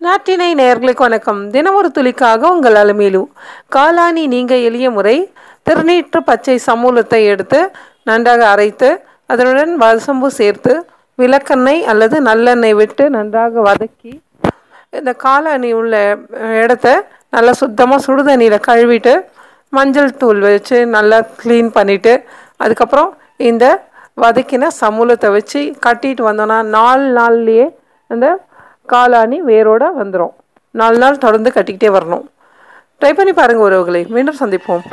நாட்டினை நேர்களுக்கு வணக்கம். தினமொரு துளிக்காக உங்கள் அலுமையிலு. காளானி நீங்க எளிய முறை திருநீற்று பச்சை சமூலத்தை எடுத்து நன்றாக அரைத்து அதனுடன் வல்சம்பு சேர்த்து விளக்கெண்ணெய் அல்லது நல்லெண்ணெய் விட்டு நன்றாக வதக்கி இந்த காலானி உள்ள இடத்த நல்லா சுத்தமாக சுடுதண்ணியில் கழுவிட்டு மஞ்சள் தூள் வச்சு நல்லா க்ளீன் பண்ணிவிட்டு அதுக்கப்புறம் இந்த வதக்கின சமூலத்தை வச்சு கட்டிட்டு வந்தோன்னா நாலு நாள்லேயே அந்த காலாணி வேரோட வந்துடும் நாலு நாள் தொடர்ந்து கட்டிக்கிட்டே வரணும். ட்ரை பண்ணி பாருங்கள் உறவுகளை. மீண்டும் சந்திப்போம்.